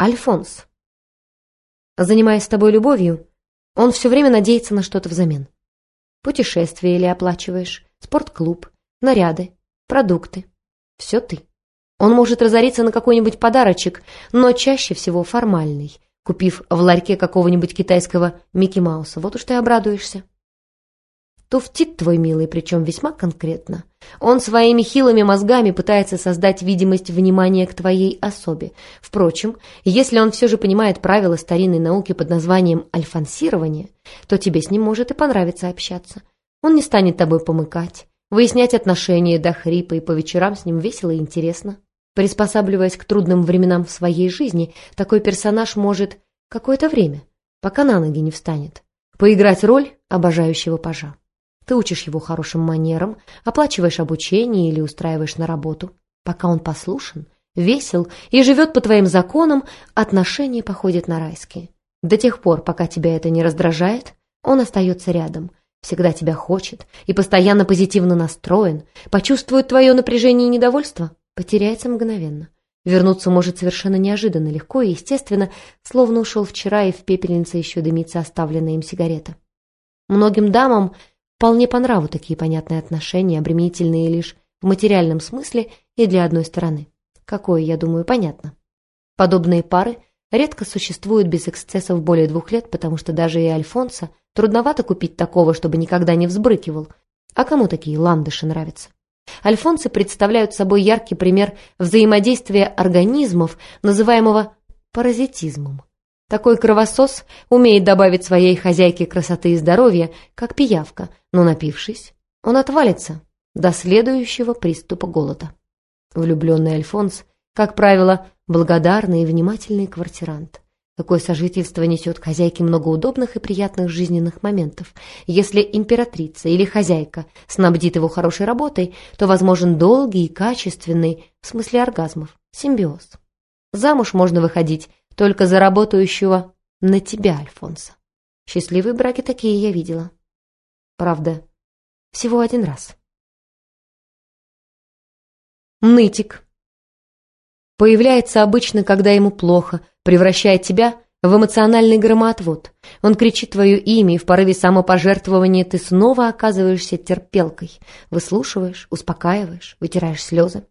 Альфонс. Занимаясь с тобой любовью, он все время надеется на что-то взамен. Путешествие или оплачиваешь, спортклуб, наряды, продукты. Все ты. Он может разориться на какой-нибудь подарочек, но чаще всего формальный, купив в ларьке какого-нибудь китайского Микки Мауса. Вот уж ты обрадуешься. Туфтит твой милый, причем весьма конкретно. Он своими хилыми мозгами пытается создать видимость внимания к твоей особе. Впрочем, если он все же понимает правила старинной науки под названием альфансирование, то тебе с ним может и понравиться общаться. Он не станет тобой помыкать, выяснять отношения до хрипа, и по вечерам с ним весело и интересно. Приспосабливаясь к трудным временам в своей жизни, такой персонаж может какое-то время, пока на ноги не встанет, поиграть роль обожающего пажа. Ты учишь его хорошим манерам, оплачиваешь обучение или устраиваешь на работу. Пока он послушен, весел и живет по твоим законам, отношения походят на райские. До тех пор, пока тебя это не раздражает, он остается рядом, всегда тебя хочет и постоянно позитивно настроен, почувствует твое напряжение и недовольство, потеряется мгновенно. Вернуться может совершенно неожиданно, легко и естественно, словно ушел вчера и в пепельнице еще дымится оставленная им сигарета. Многим дамам Вполне по нраву такие понятные отношения, обременительные лишь в материальном смысле и для одной стороны. Какое, я думаю, понятно. Подобные пары редко существуют без эксцессов более двух лет, потому что даже и Альфонса трудновато купить такого, чтобы никогда не взбрыкивал. А кому такие ландыши нравятся? Альфонсы представляют собой яркий пример взаимодействия организмов, называемого паразитизмом. Такой кровосос умеет добавить своей хозяйке красоты и здоровья, как пиявка, но напившись, он отвалится до следующего приступа голода. Влюбленный Альфонс, как правило, благодарный и внимательный квартирант. Такое сожительство несет хозяйке много удобных и приятных жизненных моментов. Если императрица или хозяйка снабдит его хорошей работой, то возможен долгий и качественный, в смысле оргазмов, симбиоз. Замуж можно выходить только за работающего на тебя, Альфонса. Счастливые браки такие я видела. Правда, всего один раз. Нытик. Появляется обычно, когда ему плохо, превращает тебя в эмоциональный громоотвод. Он кричит твое имя, и в порыве самопожертвования ты снова оказываешься терпелкой. Выслушиваешь, успокаиваешь, вытираешь слезы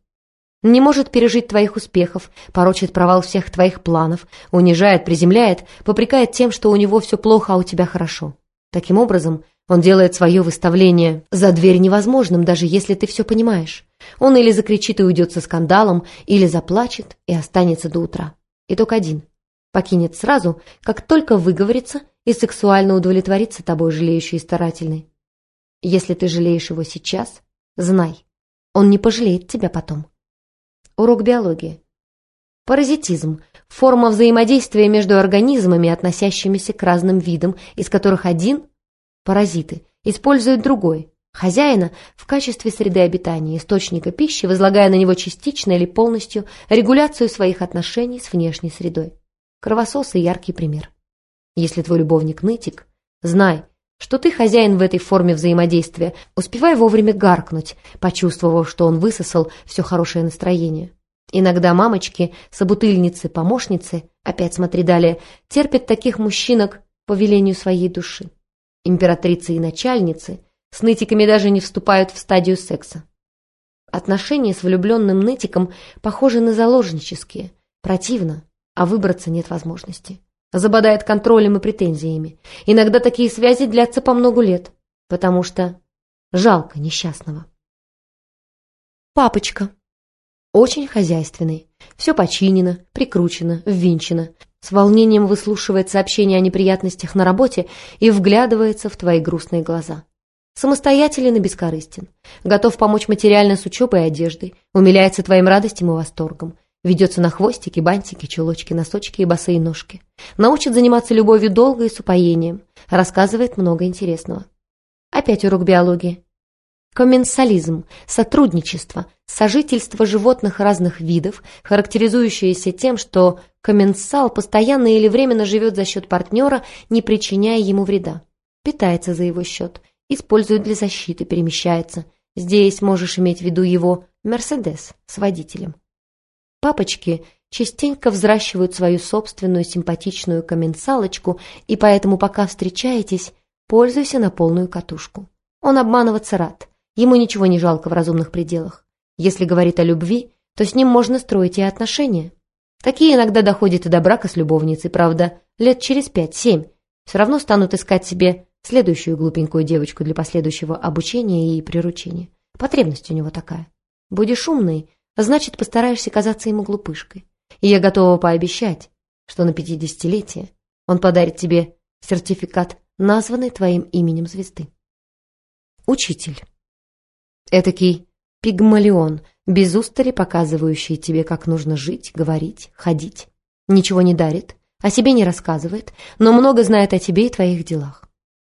не может пережить твоих успехов, порочит провал всех твоих планов, унижает, приземляет, попрекает тем, что у него все плохо, а у тебя хорошо. Таким образом, он делает свое выставление за дверь невозможным, даже если ты все понимаешь. Он или закричит и уйдет со скандалом, или заплачет и останется до утра. Итог один. Покинет сразу, как только выговорится и сексуально удовлетворится тобой жалеющий и старательный. Если ты жалеешь его сейчас, знай, он не пожалеет тебя потом. Урок биологии. Паразитизм – форма взаимодействия между организмами, относящимися к разным видам, из которых один – паразиты, использует другой – хозяина в качестве среды обитания, источника пищи, возлагая на него частично или полностью регуляцию своих отношений с внешней средой. Кровосос и яркий пример. Если твой любовник нытик, знай, что ты хозяин в этой форме взаимодействия, успевай вовремя гаркнуть, почувствовав, что он высосал все хорошее настроение. Иногда мамочки, собутыльницы, помощницы, опять смотри далее, терпят таких мужчинок по велению своей души. Императрицы и начальницы с нытиками даже не вступают в стадию секса. Отношения с влюбленным нытиком похожи на заложнические. Противно, а выбраться нет возможности забодает контролем и претензиями. Иногда такие связи длятся по многу лет, потому что жалко несчастного. Папочка. Очень хозяйственный. Все починено, прикручено, ввинчено. С волнением выслушивает сообщения о неприятностях на работе и вглядывается в твои грустные глаза. Самостоятелен и бескорыстен. Готов помочь материально с учебой и одеждой. Умиляется твоим радостям и восторгом. Ведется на хвостики, бантики, чулочки, носочки и босые ножки. Научит заниматься любовью долго и с упоением. Рассказывает много интересного. Опять урок биологии. Комменсализм – сотрудничество, сожительство животных разных видов, характеризующееся тем, что комменсал постоянно или временно живет за счет партнера, не причиняя ему вреда. Питается за его счет, использует для защиты, перемещается. Здесь можешь иметь в виду его «Мерседес» с водителем. Папочки частенько взращивают свою собственную симпатичную комменсалочку, и поэтому, пока встречаетесь, пользуйся на полную катушку. Он обманываться рад, ему ничего не жалко в разумных пределах. Если говорит о любви, то с ним можно строить и отношения. Такие иногда доходят и до брака с любовницей, правда, лет через пять-семь. Все равно станут искать себе следующую глупенькую девочку для последующего обучения и приручения. Потребность у него такая. Будешь умный, значит, постараешься казаться ему глупышкой. И я готова пообещать, что на пятидесятилетие он подарит тебе сертификат, названный твоим именем звезды. Учитель. Этакий пигмалион, без устали показывающий тебе, как нужно жить, говорить, ходить. Ничего не дарит, о себе не рассказывает, но много знает о тебе и твоих делах.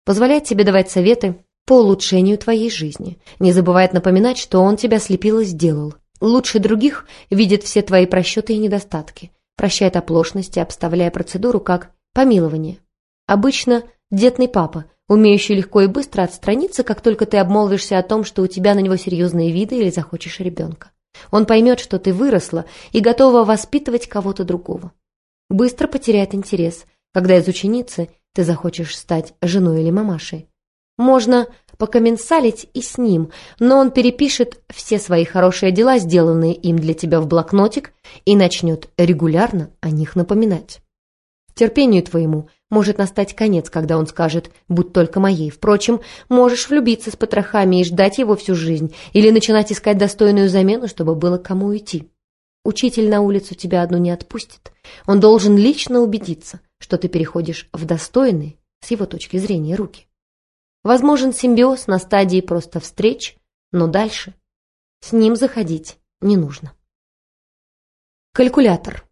Позволяет тебе давать советы по улучшению твоей жизни. Не забывает напоминать, что он тебя слепил и сделал. Лучше других видит все твои просчеты и недостатки. Прощает оплошности, обставляя процедуру как помилование. Обычно детный папа, умеющий легко и быстро отстраниться, как только ты обмолвишься о том, что у тебя на него серьезные виды или захочешь ребенка. Он поймет, что ты выросла и готова воспитывать кого-то другого. Быстро потеряет интерес, когда из ученицы ты захочешь стать женой или мамашей. Можно покоменсалить и с ним, но он перепишет все свои хорошие дела, сделанные им для тебя в блокнотик, и начнет регулярно о них напоминать. Терпению твоему может настать конец, когда он скажет «будь только моей». Впрочем, можешь влюбиться с потрохами и ждать его всю жизнь, или начинать искать достойную замену, чтобы было кому уйти. Учитель на улицу тебя одну не отпустит. Он должен лично убедиться, что ты переходишь в достойные, с его точки зрения, руки. Возможен симбиоз на стадии просто встреч, но дальше с ним заходить не нужно. Калькулятор.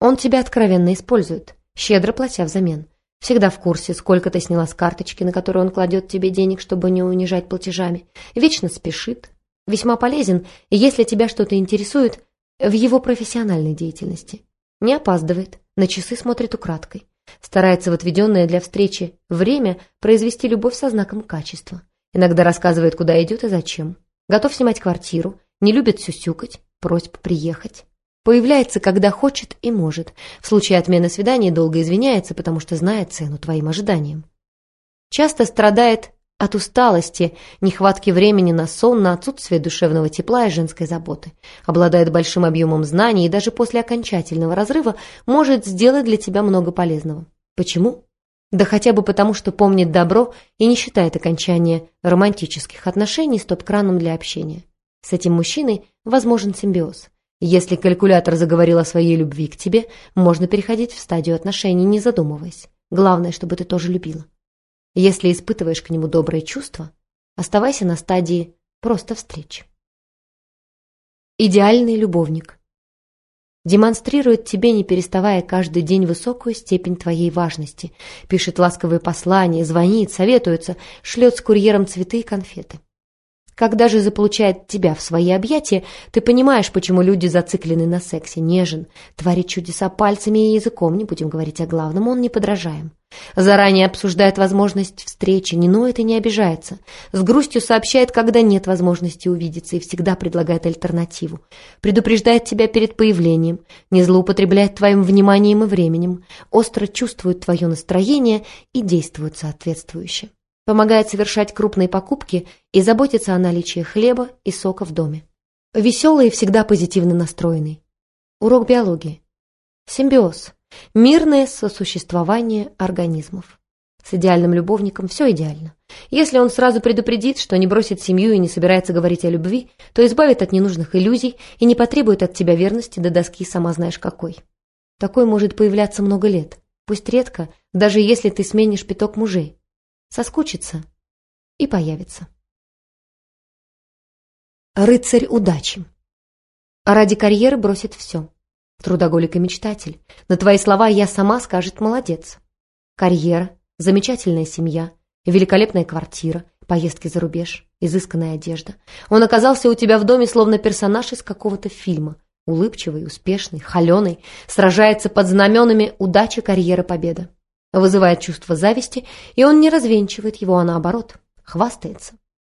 Он тебя откровенно использует, щедро платя взамен. Всегда в курсе, сколько ты сняла с карточки, на которую он кладет тебе денег, чтобы не унижать платежами. Вечно спешит. Весьма полезен, если тебя что-то интересует в его профессиональной деятельности. Не опаздывает, на часы смотрит украдкой. Старается в отведенное для встречи время произвести любовь со знаком качества. Иногда рассказывает, куда идет и зачем. Готов снимать квартиру, не любит сюсюкать, просьб приехать. Появляется, когда хочет и может. В случае отмены свидания долго извиняется, потому что знает цену твоим ожиданиям. Часто страдает от усталости, нехватки времени на сон, на отсутствие душевного тепла и женской заботы. Обладает большим объемом знаний и даже после окончательного разрыва может сделать для тебя много полезного. Почему? Да хотя бы потому, что помнит добро и не считает окончание романтических отношений стоп-краном для общения. С этим мужчиной возможен симбиоз. Если калькулятор заговорил о своей любви к тебе, можно переходить в стадию отношений, не задумываясь. Главное, чтобы ты тоже любила. Если испытываешь к нему добрые чувства, оставайся на стадии просто встреч. Идеальный любовник. Демонстрирует тебе, не переставая каждый день высокую степень твоей важности, пишет ласковые послания, звонит, советуется, шлет с курьером цветы и конфеты. Когда же заполучает тебя в свои объятия, ты понимаешь, почему люди зациклены на сексе, нежен, творит чудеса пальцами и языком, не будем говорить о главном, он не подражаем. Заранее обсуждает возможность встречи, не ноет и не обижается. С грустью сообщает, когда нет возможности увидеться, и всегда предлагает альтернативу. Предупреждает тебя перед появлением, не злоупотребляет твоим вниманием и временем, остро чувствует твое настроение и действует соответствующе помогает совершать крупные покупки и заботится о наличии хлеба и сока в доме. Веселый и всегда позитивно настроенный. Урок биологии. Симбиоз. Мирное сосуществование организмов. С идеальным любовником все идеально. Если он сразу предупредит, что не бросит семью и не собирается говорить о любви, то избавит от ненужных иллюзий и не потребует от тебя верности до доски сама знаешь какой. Такой может появляться много лет, пусть редко, даже если ты сменишь пяток мужей соскучится и появится. Рыцарь удачи. Ради карьеры бросит все. Трудоголик и мечтатель. На твои слова я сама скажет молодец. Карьера, замечательная семья, великолепная квартира, поездки за рубеж, изысканная одежда. Он оказался у тебя в доме словно персонаж из какого-то фильма. Улыбчивый, успешный, холеный, сражается под знаменами удачи, карьеры, победа вызывает чувство зависти, и он не развенчивает его, а наоборот, хвастается.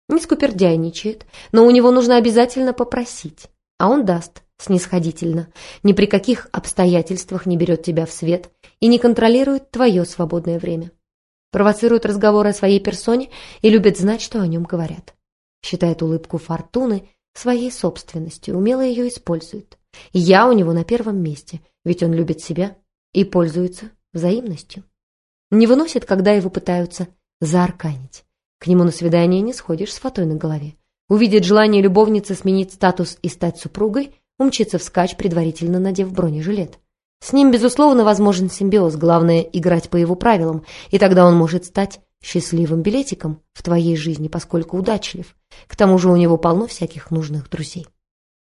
Не скупердяйничает, но у него нужно обязательно попросить, а он даст снисходительно, ни при каких обстоятельствах не берет тебя в свет и не контролирует твое свободное время. Провоцирует разговоры о своей персоне и любит знать, что о нем говорят. Считает улыбку фортуны своей собственностью, умело ее использует. Я у него на первом месте, ведь он любит себя и пользуется взаимностью. Не выносит, когда его пытаются заарканить. К нему на свидание не сходишь с фатой на голове. Увидит желание любовницы сменить статус и стать супругой, умчится вскачь, предварительно надев бронежилет. С ним, безусловно, возможен симбиоз, главное — играть по его правилам, и тогда он может стать счастливым билетиком в твоей жизни, поскольку удачлив. К тому же у него полно всяких нужных друзей.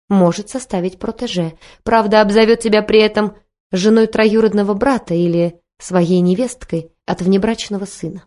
Может составить протеже, правда, обзовет тебя при этом женой троюродного брата или своей невесткой от внебрачного сына.